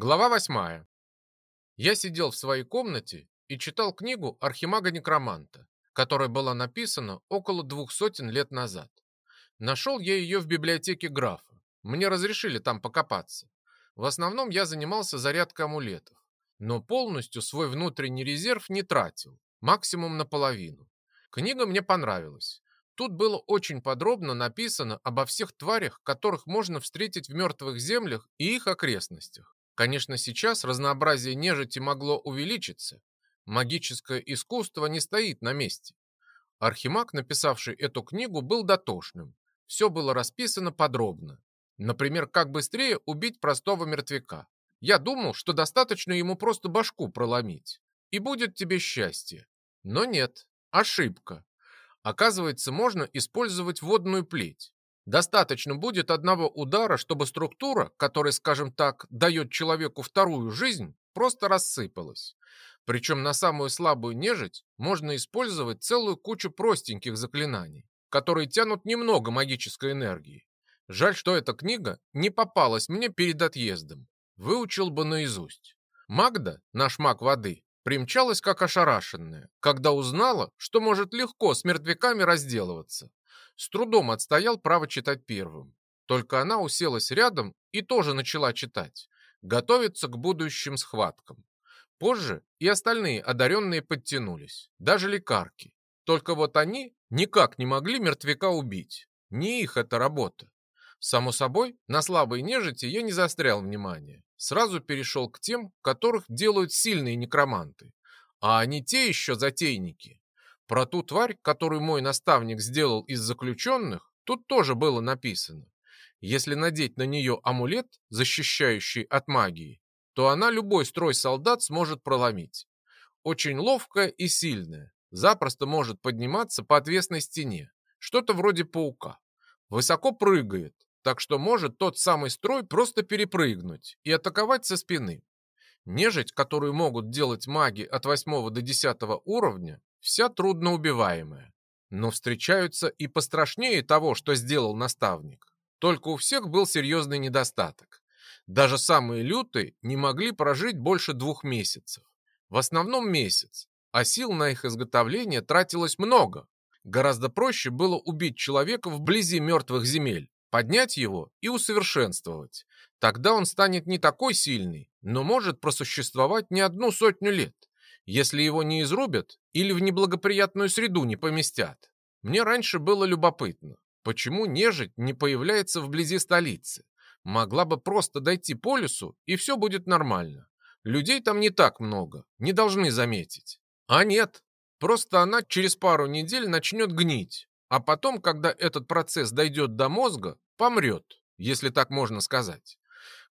Глава восьмая. Я сидел в своей комнате и читал книгу Архимага-некроманта, которая была написана около двух сотен лет назад. Нашел я ее в библиотеке графа. Мне разрешили там покопаться. В основном я занимался зарядкой амулетов, но полностью свой внутренний резерв не тратил, максимум наполовину. Книга мне понравилась. Тут было очень подробно написано обо всех тварях, которых можно встретить в мертвых землях и их окрестностях. Конечно, сейчас разнообразие нежити могло увеличиться. Магическое искусство не стоит на месте. Архимаг, написавший эту книгу, был дотошным. Все было расписано подробно. Например, как быстрее убить простого мертвяка. Я думал, что достаточно ему просто башку проломить. И будет тебе счастье. Но нет, ошибка. Оказывается, можно использовать водную плеть. Достаточно будет одного удара, чтобы структура, которая, скажем так, дает человеку вторую жизнь, просто рассыпалась. Причем на самую слабую нежить можно использовать целую кучу простеньких заклинаний, которые тянут немного магической энергии. Жаль, что эта книга не попалась мне перед отъездом. Выучил бы наизусть. Магда, наш маг воды, примчалась как ошарашенная, когда узнала, что может легко с мертвяками разделываться. С трудом отстоял право читать первым. Только она уселась рядом и тоже начала читать, готовиться к будущим схваткам. Позже и остальные одаренные подтянулись, даже лекарки. Только вот они никак не могли мертвяка убить. Не их это работа. Само собой, на слабой нежити я не застрял внимания. Сразу перешел к тем, которых делают сильные некроманты. А они те еще затейники. Про ту тварь, которую мой наставник сделал из заключенных, тут тоже было написано. Если надеть на нее амулет, защищающий от магии, то она любой строй солдат сможет проломить. Очень ловкая и сильная, запросто может подниматься по отвесной стене, что-то вроде паука. Высоко прыгает, так что может тот самый строй просто перепрыгнуть и атаковать со спины. Нежить, которую могут делать маги от 8 до 10 уровня, вся трудноубиваемая. Но встречаются и пострашнее того, что сделал наставник. Только у всех был серьезный недостаток. Даже самые лютые не могли прожить больше двух месяцев. В основном месяц, а сил на их изготовление тратилось много. Гораздо проще было убить человека вблизи мертвых земель, поднять его и усовершенствовать. Тогда он станет не такой сильный, но может просуществовать не одну сотню лет если его не изрубят или в неблагоприятную среду не поместят. Мне раньше было любопытно, почему нежить не появляется вблизи столицы. Могла бы просто дойти по лесу, и все будет нормально. Людей там не так много, не должны заметить. А нет, просто она через пару недель начнет гнить, а потом, когда этот процесс дойдет до мозга, помрет, если так можно сказать.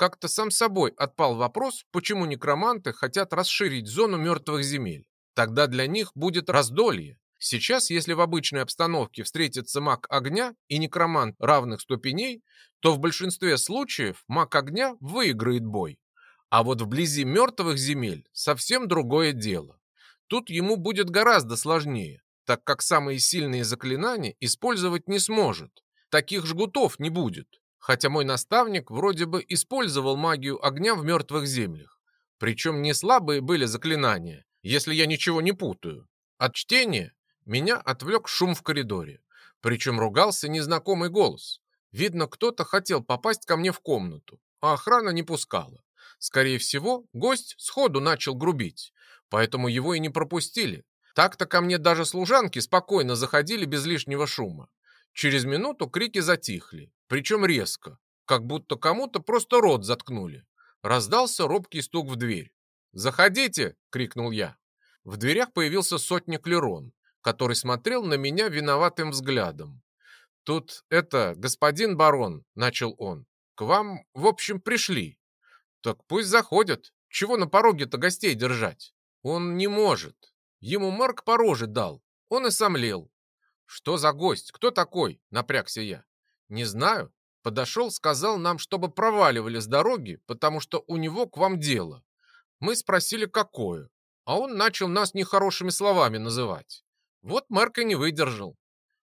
Как-то сам собой отпал вопрос, почему некроманты хотят расширить зону мертвых земель. Тогда для них будет раздолье. Сейчас, если в обычной обстановке встретится маг огня и некромант равных ступеней, то в большинстве случаев маг огня выиграет бой. А вот вблизи мертвых земель совсем другое дело. Тут ему будет гораздо сложнее, так как самые сильные заклинания использовать не сможет. Таких жгутов не будет хотя мой наставник вроде бы использовал магию огня в мертвых землях. Причем не слабые были заклинания, если я ничего не путаю. От чтения меня отвлек шум в коридоре. Причем ругался незнакомый голос. Видно, кто-то хотел попасть ко мне в комнату, а охрана не пускала. Скорее всего, гость сходу начал грубить, поэтому его и не пропустили. Так-то ко мне даже служанки спокойно заходили без лишнего шума. Через минуту крики затихли, причем резко, как будто кому-то просто рот заткнули. Раздался робкий стук в дверь. «Заходите!» — крикнул я. В дверях появился сотник Лерон, который смотрел на меня виноватым взглядом. «Тут это, господин барон», — начал он, — «к вам, в общем, пришли». «Так пусть заходят. Чего на пороге-то гостей держать?» «Он не может. Ему Марк по роже дал. Он и сомлел. «Что за гость? Кто такой?» — напрягся я. «Не знаю. Подошел, сказал нам, чтобы проваливали с дороги, потому что у него к вам дело. Мы спросили, какое. А он начал нас нехорошими словами называть. Вот Марк и не выдержал».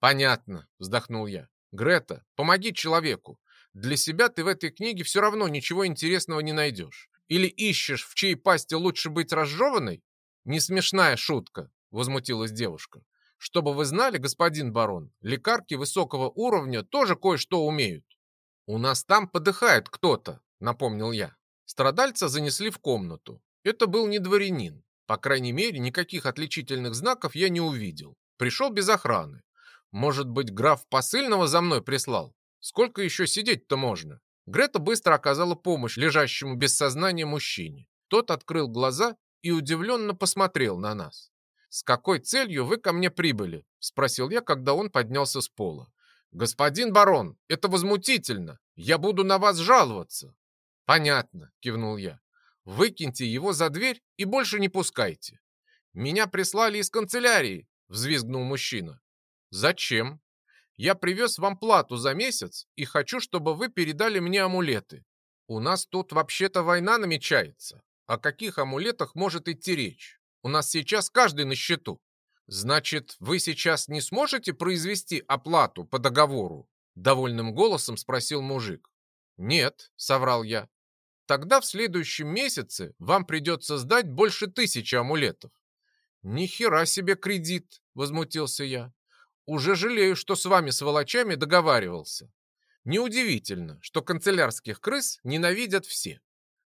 «Понятно», — вздохнул я. «Грета, помоги человеку. Для себя ты в этой книге все равно ничего интересного не найдешь. Или ищешь, в чьей пасти лучше быть разжеванной? Не смешная шутка, возмутилась девушка. Чтобы вы знали, господин барон, лекарки высокого уровня тоже кое-что умеют. У нас там подыхает кто-то, напомнил я. Страдальца занесли в комнату. Это был не дворянин. По крайней мере, никаких отличительных знаков я не увидел. Пришел без охраны. Может быть, граф посыльного за мной прислал? Сколько еще сидеть-то можно? Грета быстро оказала помощь лежащему без сознания мужчине. Тот открыл глаза и удивленно посмотрел на нас. «С какой целью вы ко мне прибыли?» – спросил я, когда он поднялся с пола. «Господин барон, это возмутительно! Я буду на вас жаловаться!» «Понятно», – кивнул я. «Выкиньте его за дверь и больше не пускайте». «Меня прислали из канцелярии», – взвизгнул мужчина. «Зачем?» Я привез вам плату за месяц и хочу, чтобы вы передали мне амулеты. У нас тут вообще-то война намечается. О каких амулетах может идти речь? У нас сейчас каждый на счету. Значит, вы сейчас не сможете произвести оплату по договору? Довольным голосом спросил мужик. Нет, соврал я. Тогда в следующем месяце вам придется сдать больше тысячи амулетов. Ни хера себе кредит, возмутился я. Уже жалею, что с вами, сволочами, договаривался. Неудивительно, что канцелярских крыс ненавидят все.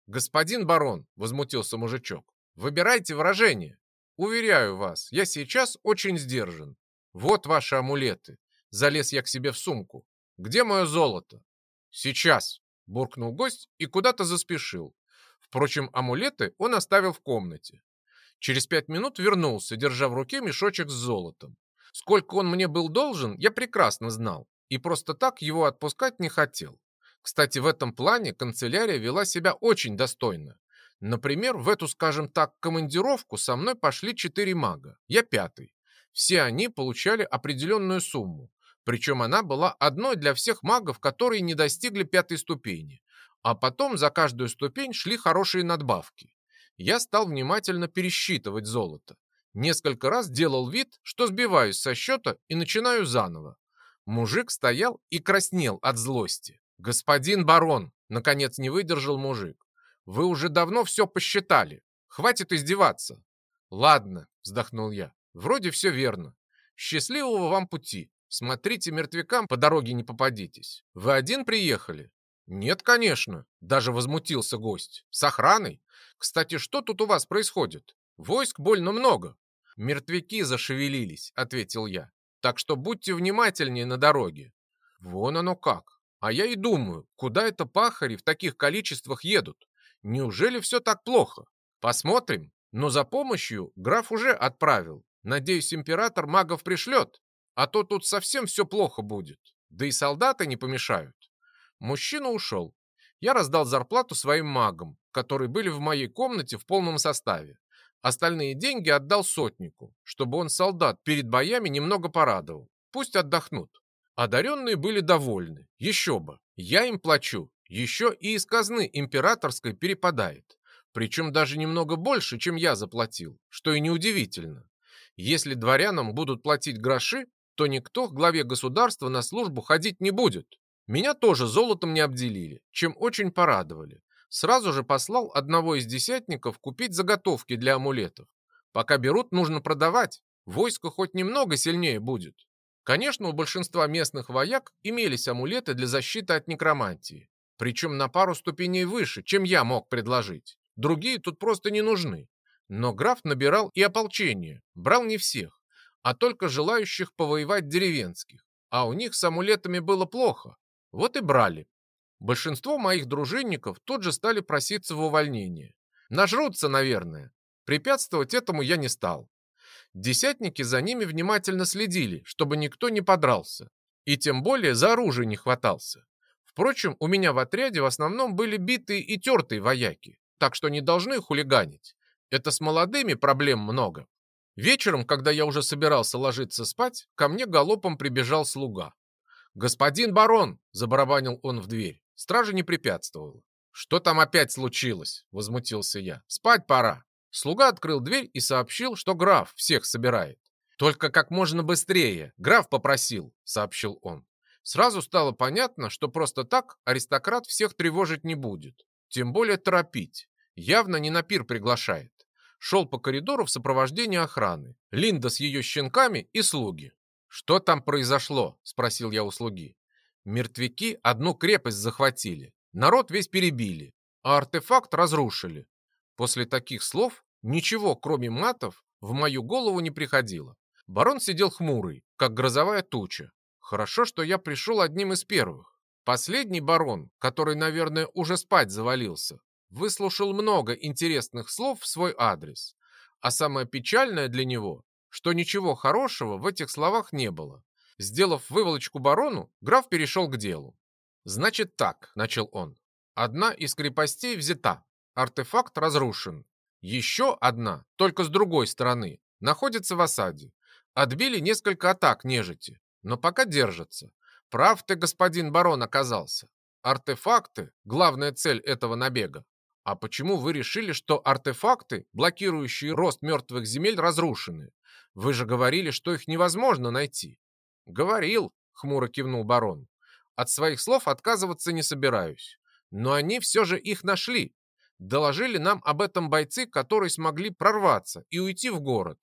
Господин барон, возмутился мужичок, выбирайте выражение. Уверяю вас, я сейчас очень сдержан. Вот ваши амулеты. Залез я к себе в сумку. Где мое золото? Сейчас, буркнул гость и куда-то заспешил. Впрочем, амулеты он оставил в комнате. Через пять минут вернулся, держа в руке мешочек с золотом. Сколько он мне был должен, я прекрасно знал, и просто так его отпускать не хотел. Кстати, в этом плане канцелярия вела себя очень достойно. Например, в эту, скажем так, командировку со мной пошли четыре мага, я пятый. Все они получали определенную сумму, причем она была одной для всех магов, которые не достигли пятой ступени. А потом за каждую ступень шли хорошие надбавки. Я стал внимательно пересчитывать золото. Несколько раз делал вид, что сбиваюсь со счета и начинаю заново. Мужик стоял и краснел от злости. «Господин барон!» — наконец не выдержал мужик. «Вы уже давно все посчитали. Хватит издеваться». «Ладно», — вздохнул я. «Вроде все верно. Счастливого вам пути. Смотрите, мертвякам по дороге не попадитесь. Вы один приехали?» «Нет, конечно», — даже возмутился гость. «С охраной? Кстати, что тут у вас происходит? Войск больно много. «Мертвяки зашевелились», — ответил я. «Так что будьте внимательнее на дороге». «Вон оно как. А я и думаю, куда это пахари в таких количествах едут? Неужели все так плохо? Посмотрим. Но за помощью граф уже отправил. Надеюсь, император магов пришлет. А то тут совсем все плохо будет. Да и солдаты не помешают». Мужчина ушел. Я раздал зарплату своим магам, которые были в моей комнате в полном составе. Остальные деньги отдал сотнику, чтобы он солдат перед боями немного порадовал. Пусть отдохнут. Одаренные были довольны. Еще бы. Я им плачу. Еще и из казны императорской перепадает. Причем даже немного больше, чем я заплатил, что и неудивительно. Если дворянам будут платить гроши, то никто к главе государства на службу ходить не будет. Меня тоже золотом не обделили, чем очень порадовали. Сразу же послал одного из десятников купить заготовки для амулетов. Пока берут, нужно продавать. Войско хоть немного сильнее будет. Конечно, у большинства местных вояк имелись амулеты для защиты от некромантии. Причем на пару ступеней выше, чем я мог предложить. Другие тут просто не нужны. Но граф набирал и ополчение. Брал не всех, а только желающих повоевать деревенских. А у них с амулетами было плохо. Вот и брали. Большинство моих дружинников тут же стали проситься в увольнение. Нажрутся, наверное. Препятствовать этому я не стал. Десятники за ними внимательно следили, чтобы никто не подрался. И тем более за оружие не хватался. Впрочем, у меня в отряде в основном были битые и тертые вояки, так что не должны хулиганить. Это с молодыми проблем много. Вечером, когда я уже собирался ложиться спать, ко мне галопом прибежал слуга. «Господин барон!» – забарабанил он в дверь. Стража не препятствовала. «Что там опять случилось?» – возмутился я. «Спать пора». Слуга открыл дверь и сообщил, что граф всех собирает. «Только как можно быстрее. Граф попросил», – сообщил он. Сразу стало понятно, что просто так аристократ всех тревожить не будет. Тем более торопить. Явно не на пир приглашает. Шел по коридору в сопровождении охраны. Линда с ее щенками и слуги. «Что там произошло?» – спросил я у слуги. Мертвяки одну крепость захватили. Народ весь перебили, а артефакт разрушили. После таких слов ничего, кроме матов, в мою голову не приходило. Барон сидел хмурый, как грозовая туча. Хорошо, что я пришел одним из первых. Последний барон, который, наверное, уже спать завалился, выслушал много интересных слов в свой адрес. А самое печальное для него, что ничего хорошего в этих словах не было. Сделав выволочку барону, граф перешел к делу. «Значит так», — начал он. «Одна из крепостей взята, артефакт разрушен. Еще одна, только с другой стороны, находится в осаде. Отбили несколько атак нежити, но пока держатся. Прав ты, господин барон, оказался. Артефакты — главная цель этого набега. А почему вы решили, что артефакты, блокирующие рост мертвых земель, разрушены? Вы же говорили, что их невозможно найти. Говорил, хмуро кивнул барон. От своих слов отказываться не собираюсь. Но они все же их нашли. Доложили нам об этом бойцы, которые смогли прорваться и уйти в город.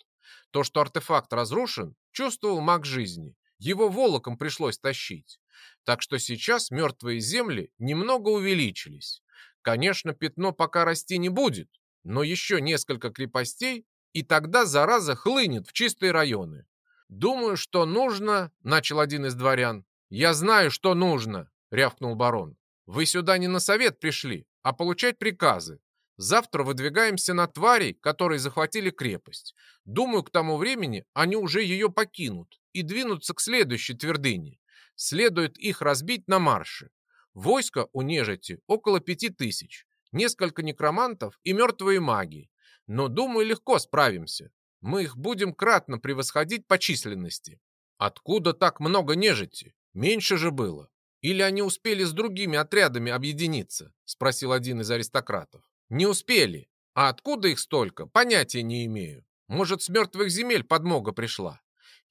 То, что артефакт разрушен, чувствовал маг жизни. Его волоком пришлось тащить. Так что сейчас мертвые земли немного увеличились. Конечно, пятно пока расти не будет, но еще несколько крепостей, и тогда зараза хлынет в чистые районы. Думаю, что нужно, начал один из дворян. Я знаю, что нужно, рявкнул барон. Вы сюда не на совет пришли, а получать приказы. Завтра выдвигаемся на тварей, которые захватили крепость. Думаю, к тому времени они уже ее покинут и двинутся к следующей твердыне. Следует их разбить на марше. Войско у нежити около пяти тысяч, несколько некромантов и мертвые маги. Но, думаю, легко справимся. Мы их будем кратно превосходить по численности. Откуда так много нежити? Меньше же было. Или они успели с другими отрядами объединиться? Спросил один из аристократов. Не успели. А откуда их столько, понятия не имею. Может, с мертвых земель подмога пришла.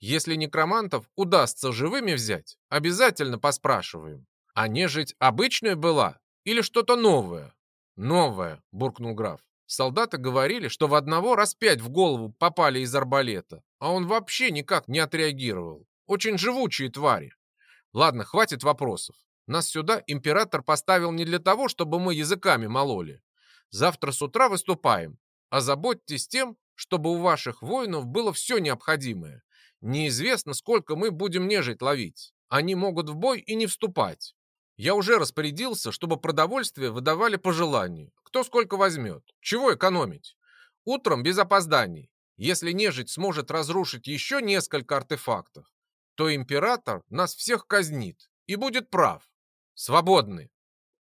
Если некромантов удастся живыми взять, обязательно поспрашиваем. А нежить обычная была или что-то новое? Новое, буркнул граф. Солдаты говорили, что в одного раз пять в голову попали из арбалета, а он вообще никак не отреагировал. Очень живучие твари. Ладно, хватит вопросов. Нас сюда император поставил не для того, чтобы мы языками мололи. Завтра с утра выступаем. Озаботьтесь тем, чтобы у ваших воинов было все необходимое. Неизвестно, сколько мы будем нежить ловить. Они могут в бой и не вступать. Я уже распорядился, чтобы продовольствие выдавали по желанию. Кто сколько возьмет. Чего экономить? Утром без опозданий. Если нежить сможет разрушить еще несколько артефактов, то император нас всех казнит и будет прав. Свободны.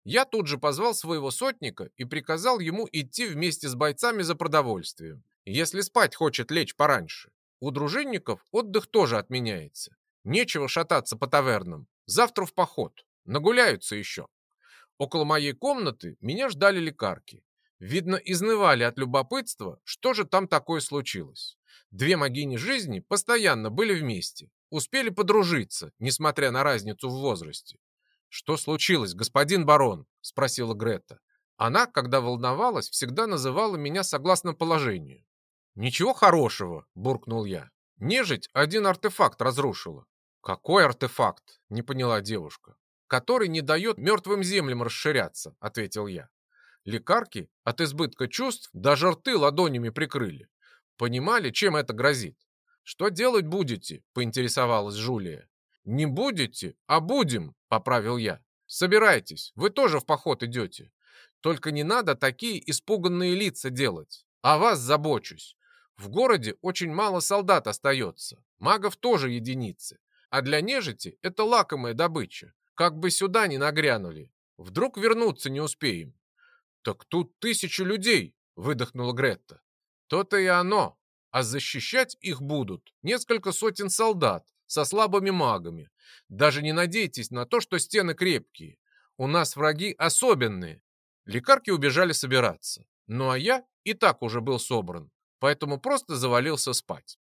Я тут же позвал своего сотника и приказал ему идти вместе с бойцами за продовольствием, если спать хочет лечь пораньше. У дружинников отдых тоже отменяется. Нечего шататься по тавернам. Завтра в поход. Нагуляются еще. Около моей комнаты меня ждали лекарки. Видно, изнывали от любопытства, что же там такое случилось. Две могини жизни постоянно были вместе, успели подружиться, несмотря на разницу в возрасте. «Что случилось, господин барон?» – спросила Грета. Она, когда волновалась, всегда называла меня согласно положению. «Ничего хорошего», – буркнул я. «Нежить один артефакт разрушила». «Какой артефакт?» – не поняла девушка. «Который не дает мертвым землям расширяться», – ответил я. Лекарки от избытка чувств даже рты ладонями прикрыли. Понимали, чем это грозит. «Что делать будете?» – поинтересовалась Жулия. «Не будете, а будем», — поправил я. «Собирайтесь, вы тоже в поход идете. Только не надо такие испуганные лица делать. О вас забочусь. В городе очень мало солдат остается, магов тоже единицы. А для нежити это лакомая добыча. Как бы сюда ни нагрянули. Вдруг вернуться не успеем». «Так тут тысячи людей», — выдохнула Гретта. «То-то и оно. А защищать их будут несколько сотен солдат, со слабыми магами. Даже не надейтесь на то, что стены крепкие. У нас враги особенные. Лекарки убежали собираться. Ну а я и так уже был собран, поэтому просто завалился спать.